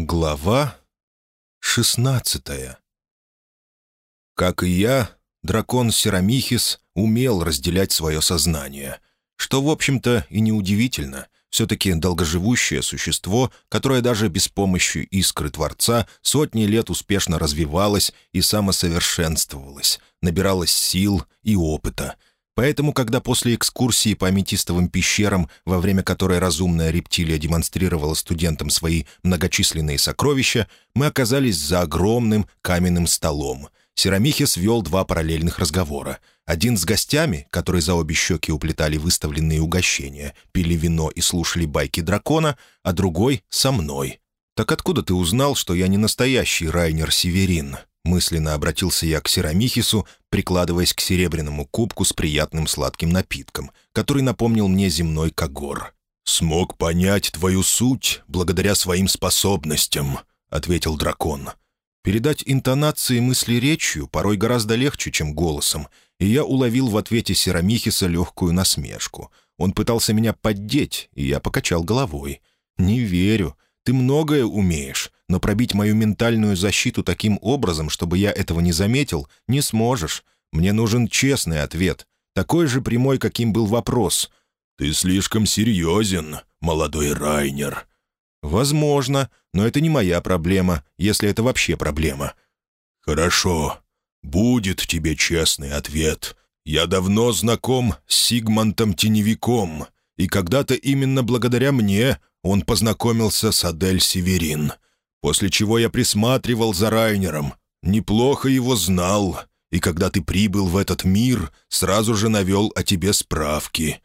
Глава шестнадцатая Как и я, дракон Серамихис умел разделять свое сознание, что, в общем-то, и неудивительно. Все-таки долгоживущее существо, которое даже без помощи искры Творца сотни лет успешно развивалось и самосовершенствовалось, набиралось сил и опыта — Поэтому, когда после экскурсии по аметистовым пещерам, во время которой разумная рептилия демонстрировала студентам свои многочисленные сокровища, мы оказались за огромным каменным столом. Серамихис вел два параллельных разговора. Один с гостями, которые за обе щеки уплетали выставленные угощения, пили вино и слушали байки дракона, а другой — со мной. «Так откуда ты узнал, что я не настоящий Райнер Северин?» Мысленно обратился я к Серамихису, прикладываясь к серебряному кубку с приятным сладким напитком, который напомнил мне земной когор. «Смог понять твою суть благодаря своим способностям», — ответил дракон. Передать интонации мысли речью порой гораздо легче, чем голосом, и я уловил в ответе Серамихиса легкую насмешку. Он пытался меня поддеть, и я покачал головой. «Не верю. Ты многое умеешь, но пробить мою ментальную защиту таким образом, чтобы я этого не заметил, не сможешь. Мне нужен честный ответ, такой же прямой, каким был вопрос. «Ты слишком серьезен, молодой Райнер». «Возможно, но это не моя проблема, если это вообще проблема». «Хорошо. Будет тебе честный ответ. Я давно знаком с Сигмантом Теневиком, и когда-то именно благодаря мне он познакомился с Адель Северин, после чего я присматривал за Райнером, неплохо его знал, и когда ты прибыл в этот мир, сразу же навел о тебе справки».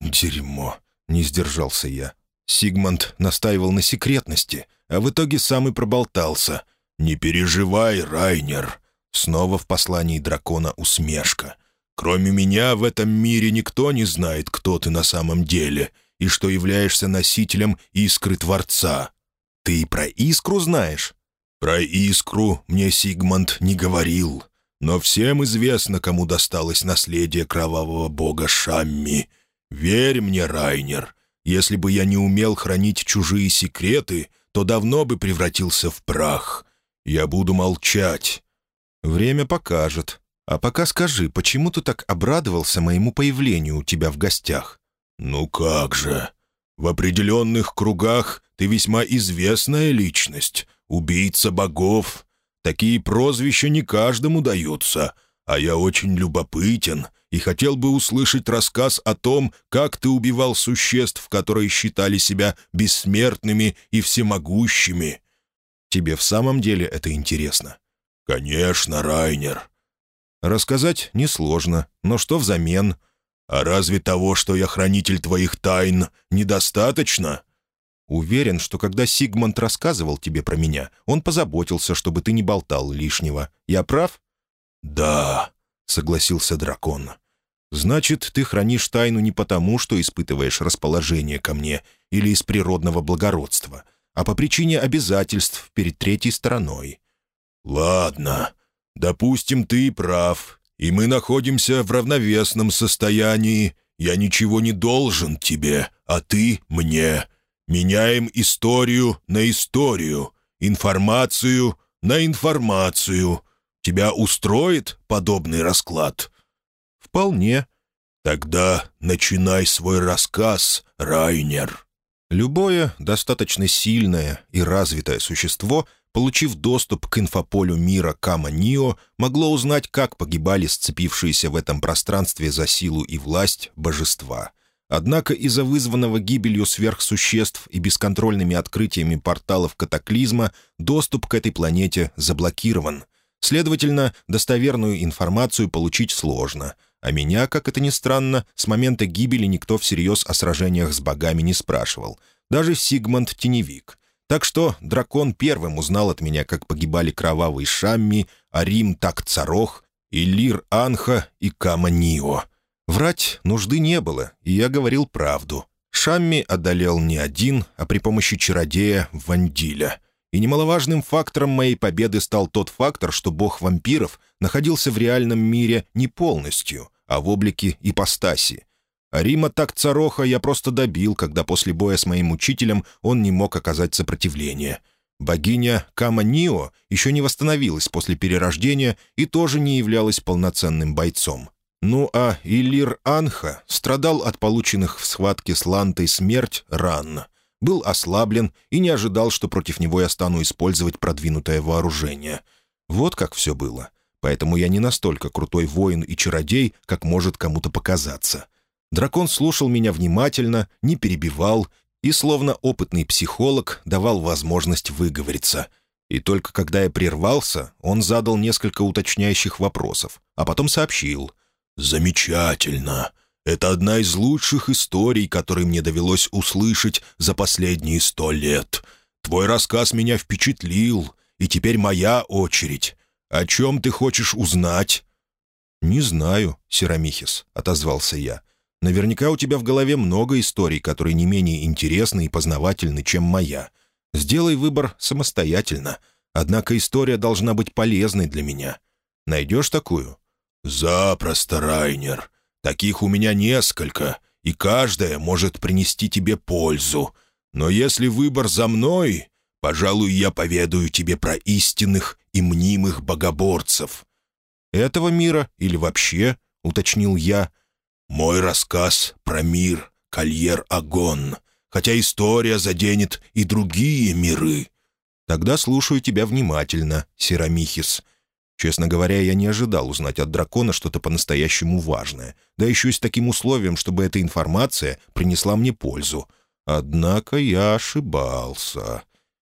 «Дерьмо!» — не сдержался я. Сигмунд настаивал на секретности, а в итоге сам и проболтался. «Не переживай, Райнер!» Снова в послании дракона усмешка. «Кроме меня в этом мире никто не знает, кто ты на самом деле, и что являешься носителем искры Творца. Ты про искру знаешь?» «Про искру мне Сигмунд не говорил, но всем известно, кому досталось наследие кровавого бога Шамми. Верь мне, Райнер, если бы я не умел хранить чужие секреты, то давно бы превратился в прах. Я буду молчать». «Время покажет. А пока скажи, почему ты так обрадовался моему появлению у тебя в гостях?» «Ну как же! В определенных кругах ты весьма известная личность, убийца богов. Такие прозвища не каждому даются, а я очень любопытен и хотел бы услышать рассказ о том, как ты убивал существ, которые считали себя бессмертными и всемогущими. Тебе в самом деле это интересно?» «Конечно, Райнер». «Рассказать несложно, но что взамен?» «А разве того, что я хранитель твоих тайн, недостаточно?» «Уверен, что когда Сигмунд рассказывал тебе про меня, он позаботился, чтобы ты не болтал лишнего. Я прав?» «Да», — согласился дракон. «Значит, ты хранишь тайну не потому, что испытываешь расположение ко мне или из природного благородства, а по причине обязательств перед третьей стороной». «Ладно, допустим, ты прав, и мы находимся в равновесном состоянии. Я ничего не должен тебе, а ты мне. Меняем историю на историю, информацию на информацию. Тебя устроит подобный расклад?» «Вполне». «Тогда начинай свой рассказ, Райнер». Любое достаточно сильное и развитое существо — получив доступ к инфополю мира Кама-Нио, могло узнать, как погибали сцепившиеся в этом пространстве за силу и власть божества. Однако из-за вызванного гибелью сверхсуществ и бесконтрольными открытиями порталов катаклизма доступ к этой планете заблокирован. Следовательно, достоверную информацию получить сложно. А меня, как это ни странно, с момента гибели никто всерьез о сражениях с богами не спрашивал. Даже Сигмунд Теневик — так что дракон первым узнал от меня, как погибали кровавый Шамми, Арим Так-Царох, Илир Анха и Кама Нио. Врать нужды не было, и я говорил правду. Шамми одолел не один, а при помощи чародея Вандиля. И немаловажным фактором моей победы стал тот фактор, что бог вампиров находился в реальном мире не полностью, а в облике ипостаси. А Рима так цароха я просто добил, когда после боя с моим учителем он не мог оказать сопротивление. Богиня Кама-Нио еще не восстановилась после перерождения и тоже не являлась полноценным бойцом. Ну а Илир Анха страдал от полученных в схватке с Лантой смерть ран. Был ослаблен и не ожидал, что против него я стану использовать продвинутое вооружение. Вот как все было. Поэтому я не настолько крутой воин и чародей, как может кому-то показаться. Дракон слушал меня внимательно, не перебивал и, словно опытный психолог, давал возможность выговориться. И только когда я прервался, он задал несколько уточняющих вопросов, а потом сообщил. «Замечательно. Это одна из лучших историй, которые мне довелось услышать за последние сто лет. Твой рассказ меня впечатлил, и теперь моя очередь. О чем ты хочешь узнать?» «Не знаю, Серамихис», — отозвался я. Наверняка у тебя в голове много историй, которые не менее интересны и познавательны, чем моя. Сделай выбор самостоятельно. Однако история должна быть полезной для меня. Найдешь такую?» «Запросто, Райнер. Таких у меня несколько, и каждая может принести тебе пользу. Но если выбор за мной, пожалуй, я поведаю тебе про истинных и мнимых богоборцев». «Этого мира или вообще?» — уточнил я — мой рассказ про мир Кольер-Агон, хотя история заденет и другие миры. Тогда слушаю тебя внимательно, Серамихис. Честно говоря, я не ожидал узнать от дракона что-то по-настоящему важное, да еще и с таким условием, чтобы эта информация принесла мне пользу. Однако я ошибался.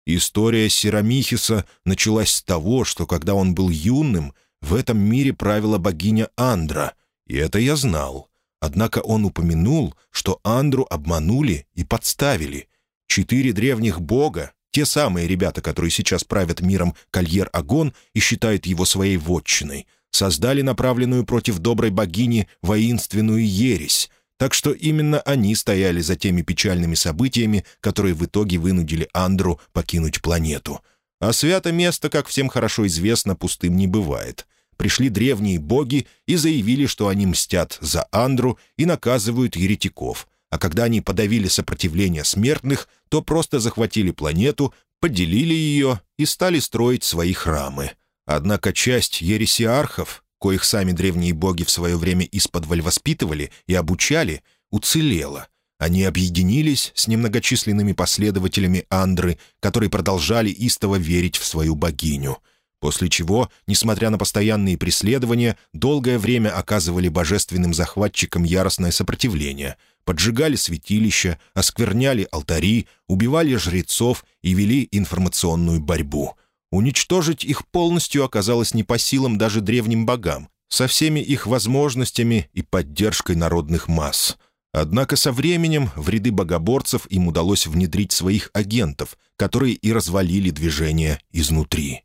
История Серамихиса началась с того, что когда он был юным, в этом мире правила богиня Андра, и это я знал. Однако он упомянул, что Андру обманули и подставили. Четыре древних бога, те самые ребята, которые сейчас правят миром Кольер-Агон и считают его своей вотчиной, создали направленную против доброй богини воинственную ересь, так что именно они стояли за теми печальными событиями, которые в итоге вынудили Андру покинуть планету. А свято место, как всем хорошо известно, пустым не бывает. Пришли древние боги и заявили, что они мстят за Андру и наказывают еретиков, а когда они подавили сопротивление смертных, то просто захватили планету, поделили ее и стали строить свои храмы. Однако часть ересиархов, коих сами древние боги в свое время исподволь воспитывали и обучали, уцелела. Они объединились с немногочисленными последователями Андры, которые продолжали истово верить в свою богиню — после чего, несмотря на постоянные преследования, долгое время оказывали божественным захватчикам яростное сопротивление, поджигали святилища, оскверняли алтари, убивали жрецов и вели информационную борьбу. Уничтожить их полностью оказалось не по силам даже древним богам, со всеми их возможностями и поддержкой народных масс. Однако со временем в ряды богоборцев им удалось внедрить своих агентов, которые и развалили движение изнутри.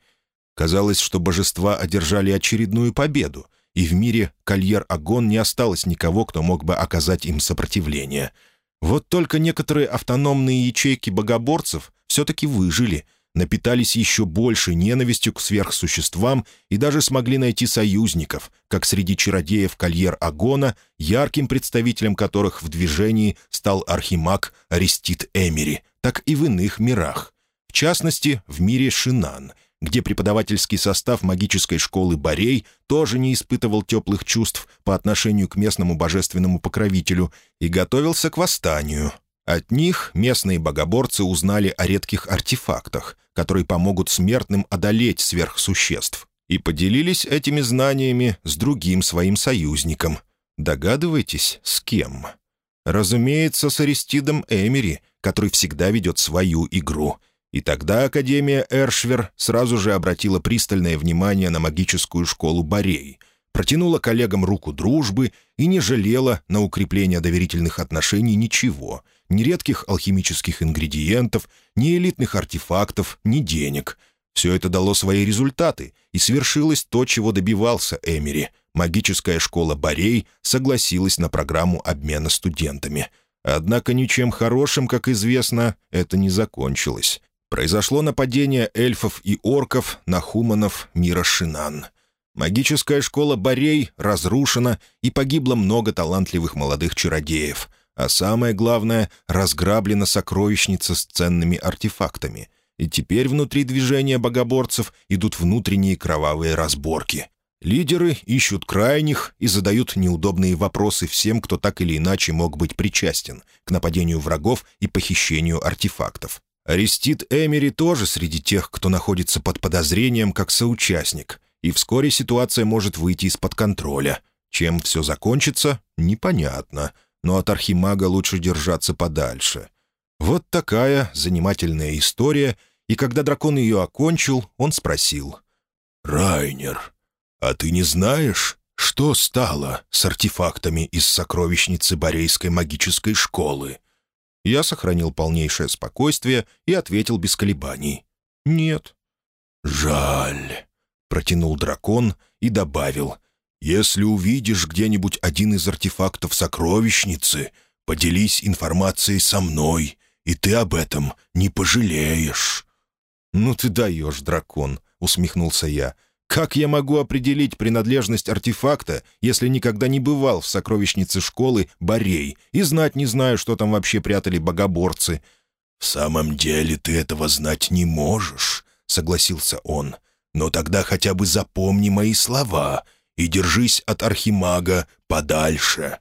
Казалось, что божества одержали очередную победу, и в мире Кольер-Агон не осталось никого, кто мог бы оказать им сопротивление. Вот только некоторые автономные ячейки богоборцев все-таки выжили, напитались еще большей ненавистью к сверхсуществам и даже смогли найти союзников, как среди чародеев Кольер-Агона, ярким представителем которых в движении стал архимаг Арестит Эмери, так и в иных мирах. В частности, в мире Шинан — где преподавательский состав магической школы Борей тоже не испытывал теплых чувств по отношению к местному божественному покровителю и готовился к восстанию. От них местные богоборцы узнали о редких артефактах, которые помогут смертным одолеть сверхсуществ, и поделились этими знаниями с другим своим союзником. Догадываетесь, с кем? Разумеется, с Аристидом Эмери, который всегда ведет свою игру — и тогда Академия Эршвер сразу же обратила пристальное внимание на магическую школу Борей, протянула коллегам руку дружбы и не жалела на укрепление доверительных отношений ничего, ни редких алхимических ингредиентов, ни элитных артефактов, ни денег. Все это дало свои результаты, и свершилось то, чего добивался Эмери. Магическая школа Борей согласилась на программу обмена студентами. Однако ничем хорошим, как известно, это не закончилось произошло нападение эльфов и орков на хуманов мира Шинан. Магическая школа Борей разрушена, и погибло много талантливых молодых чародеев. А самое главное, разграблена сокровищница с ценными артефактами. И теперь внутри движения богоборцев идут внутренние кровавые разборки. Лидеры ищут крайних и задают неудобные вопросы всем, кто так или иначе мог быть причастен к нападению врагов и похищению артефактов. Арестит Эмери тоже среди тех, кто находится под подозрением как соучастник, и вскоре ситуация может выйти из-под контроля. Чем все закончится, непонятно, но от архимага лучше держаться подальше. Вот такая занимательная история, и когда дракон ее окончил, он спросил. «Райнер, а ты не знаешь, что стало с артефактами из сокровищницы Борейской магической школы?» Я сохранил полнейшее спокойствие и ответил без колебаний. «Нет». «Жаль», — протянул дракон и добавил. «Если увидишь где-нибудь один из артефактов сокровищницы, поделись информацией со мной, и ты об этом не пожалеешь». «Ну ты даешь, дракон», — усмехнулся я. «Как я могу определить принадлежность артефакта, если никогда не бывал в сокровищнице школы Борей и знать не знаю, что там вообще прятали богоборцы?» «В самом деле ты этого знать не можешь», — согласился он. «Но тогда хотя бы запомни мои слова и держись от архимага подальше».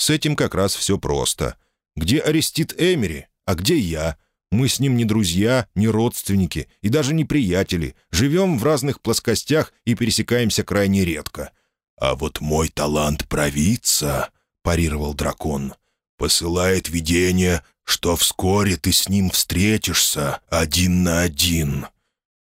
С этим как раз все просто. Где арестит Эмери, а где я? Мы с ним не друзья, не родственники и даже не приятели. Живем в разных плоскостях и пересекаемся крайне редко. «А вот мой талант провидца», — парировал дракон, — «посылает видение, что вскоре ты с ним встретишься один на один».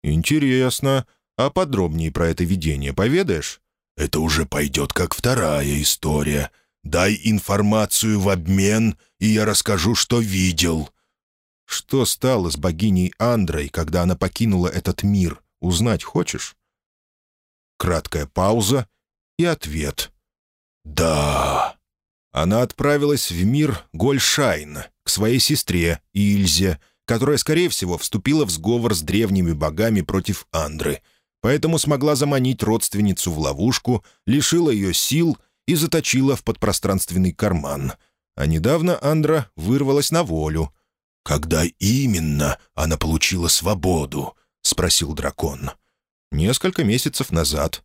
«Интересно. А подробнее про это видение поведаешь?» «Это уже пойдет как вторая история. Дай информацию в обмен, и я расскажу, что видел». Что стало с богиней Андрой, когда она покинула этот мир, узнать хочешь? Краткая пауза и ответ. «Да». Она отправилась в мир Гольшайн, к своей сестре Ильзе, которая, скорее всего, вступила в сговор с древними богами против Андры, поэтому смогла заманить родственницу в ловушку, лишила ее сил и заточила в подпространственный карман. А недавно Андра вырвалась на волю — «Когда именно она получила свободу?» — спросил дракон. «Несколько месяцев назад».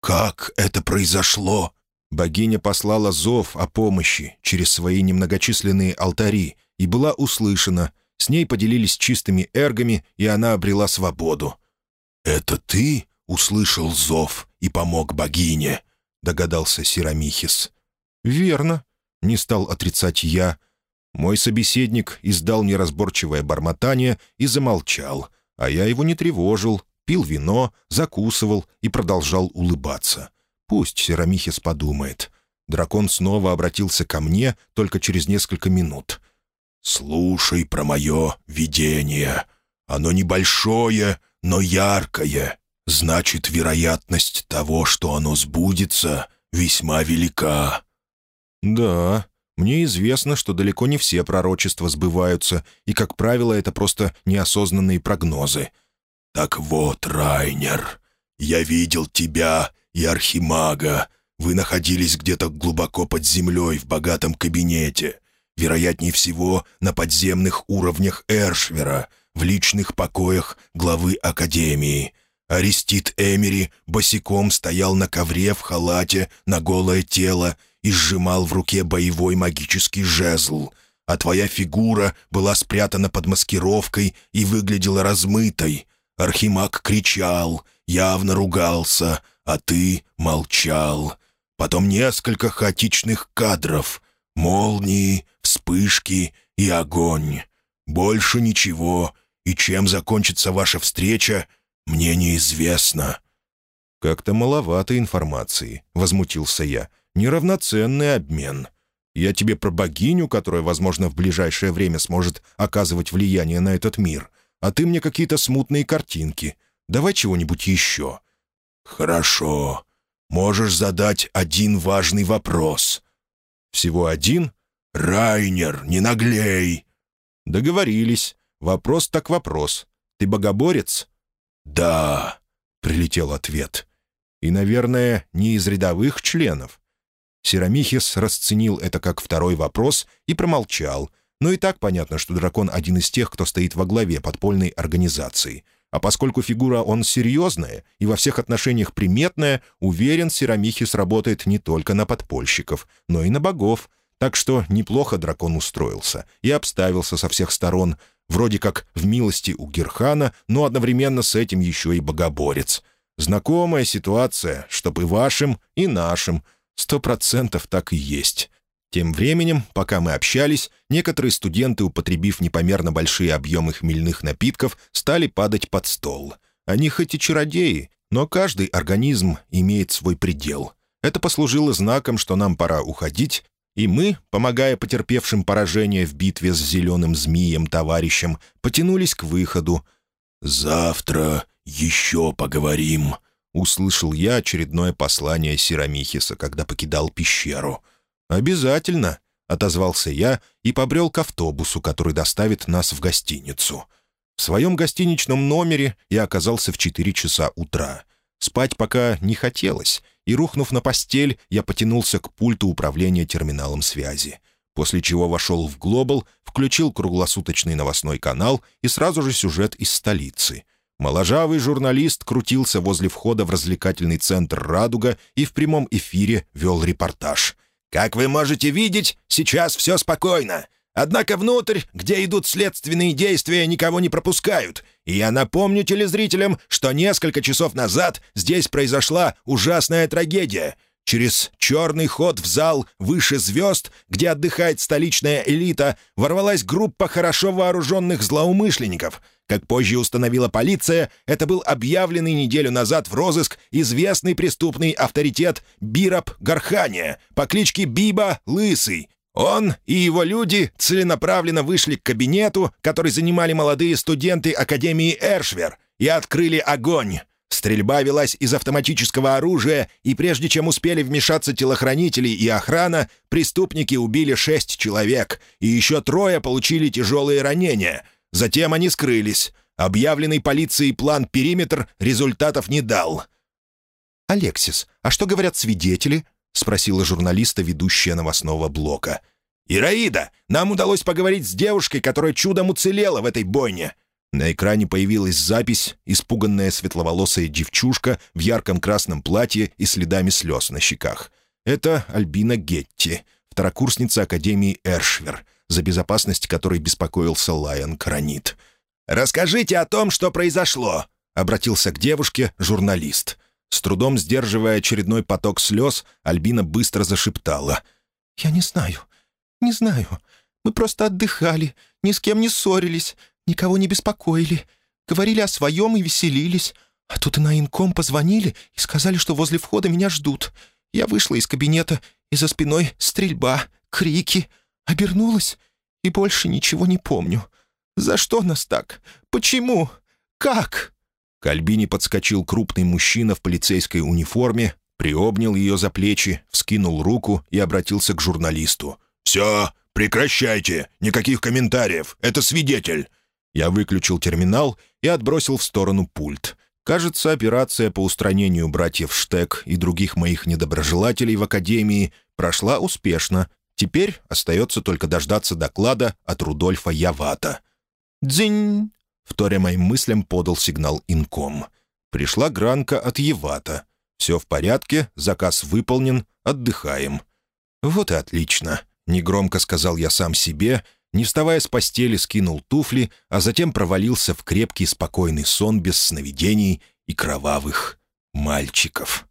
«Как это произошло?» Богиня послала зов о помощи через свои немногочисленные алтари и была услышана. С ней поделились чистыми эргами, и она обрела свободу. «Это ты услышал зов и помог богине?» — догадался Сирамихис. «Верно», — не стал отрицать я, мой собеседник издал неразборчивое бормотание и замолчал, а я его не тревожил, пил вино, закусывал и продолжал улыбаться. Пусть Серамихис подумает. Дракон снова обратился ко мне только через несколько минут. «Слушай про мое видение. Оно небольшое, но яркое. Значит, вероятность того, что оно сбудется, весьма велика». «Да, мне известно, что далеко не все пророчества сбываются, и, как правило, это просто неосознанные прогнозы. «Так вот, Райнер, я видел тебя и Архимага. Вы находились где-то глубоко под землей в богатом кабинете. Вероятнее всего, на подземных уровнях Эршвера, в личных покоях главы Академии». Арестит Эмери босиком стоял на ковре в халате на голое тело и сжимал в руке боевой магический жезл, а твоя фигура была спрятана под маскировкой и выглядела размытой. Архимаг кричал, явно ругался, а ты молчал. Потом несколько хаотичных кадров, молнии, вспышки и огонь. Больше ничего, и чем закончится ваша встреча, мне неизвестно». «Как-то маловато информации», — возмутился я неравноценный обмен. Я тебе про богиню, которая, возможно, в ближайшее время сможет оказывать влияние на этот мир, а ты мне какие-то смутные картинки. Давай чего-нибудь еще». «Хорошо. Можешь задать один важный вопрос». «Всего один?» «Райнер, не наглей!» «Договорились. Вопрос так вопрос. Ты богоборец?» «Да», — прилетел ответ. «И, наверное, не из рядовых членов. Серамихис расценил это как второй вопрос и промолчал. но и так понятно, что дракон один из тех, кто стоит во главе подпольной организации. А поскольку фигура он серьезная и во всех отношениях приметная, уверен, Серамихис работает не только на подпольщиков, но и на богов. Так что неплохо дракон устроился и обставился со всех сторон, вроде как в милости у Герхана, но одновременно с этим еще и богоборец. Знакомая ситуация, чтоб и вашим, и нашим. Сто процентов так и есть. Тем временем, пока мы общались, некоторые студенты, употребив непомерно большие объемы хмельных напитков, стали падать под стол. Они хоть и чародеи, но каждый организм имеет свой предел. Это послужило знаком, что нам пора уходить, и мы, помогая потерпевшим поражение в битве с зеленым змеем-товарищем, потянулись к выходу. «Завтра еще поговорим», — услышал я очередное послание Сирамихиса, когда покидал пещеру — «Обязательно», — отозвался я и побрел к автобусу, который доставит нас в гостиницу. В своем гостиничном номере я оказался в 4 часа утра. Спать пока не хотелось, и, рухнув на постель, я потянулся к пульту управления терминалом связи. После чего вошел в «Глобал», включил круглосуточный новостной канал и сразу же сюжет из столицы. Моложавый журналист крутился возле входа в развлекательный центр «Радуга» и в прямом эфире вел репортаж — как вы можете видеть, сейчас все спокойно. Однако внутрь, где идут следственные действия, никого не пропускают. И я напомню телезрителям, что несколько часов назад здесь произошла ужасная трагедия. Через черный ход в зал выше звезд, где отдыхает столичная элита, ворвалась группа хорошо вооруженных злоумышленников — как позже установила полиция, это был объявленный неделю назад в розыск известный преступный авторитет Бираб Гархания по кличке Биба Лысый. Он и его люди целенаправленно вышли к кабинету, который занимали молодые студенты Академии Эршвер, и открыли огонь. Стрельба велась из автоматического оружия, и прежде чем успели вмешаться телохранители и охрана, преступники убили шесть человек, и еще трое получили тяжелые ранения — Затем они скрылись. Объявленный полицией план «Периметр» результатов не дал. «Алексис, а что говорят свидетели?» — спросила журналиста, ведущая новостного блока. «Ираида, нам удалось поговорить с девушкой, которая чудом уцелела в этой бойне». На экране появилась запись, испуганная светловолосая девчушка в ярком красном платье и следами слез на щеках. Это Альбина Гетти, второкурсница Академии Эршвер — за безопасность которой беспокоился Лайон Кранит. «Расскажите о том, что произошло», — обратился к девушке журналист. С трудом сдерживая очередной поток слез, Альбина быстро зашептала. «Я не знаю, не знаю. Мы просто отдыхали, ни с кем не ссорились, никого не беспокоили, говорили о своем и веселились. А тут и на инком позвонили и сказали, что возле входа меня ждут. Я вышла из кабинета, и за спиной стрельба, крики. Обернулась и больше ничего не помню. За что нас так? Почему? Как?» К Альбине подскочил крупный мужчина в полицейской униформе, приобнял ее за плечи, вскинул руку и обратился к журналисту. «Все, прекращайте! Никаких комментариев! Это свидетель!» Я выключил терминал и отбросил в сторону пульт. Кажется, операция по устранению братьев Штек и других моих недоброжелателей в Академии прошла успешно, Теперь остается только дождаться доклада от Рудольфа Явата. «Дзинь!» — вторя моим мыслям подал сигнал инком. Пришла гранка от Явата. «Все в порядке, заказ выполнен, отдыхаем». «Вот и отлично», — негромко сказал я сам себе, не вставая с постели, скинул туфли, а затем провалился в крепкий спокойный сон без сновидений и кровавых мальчиков.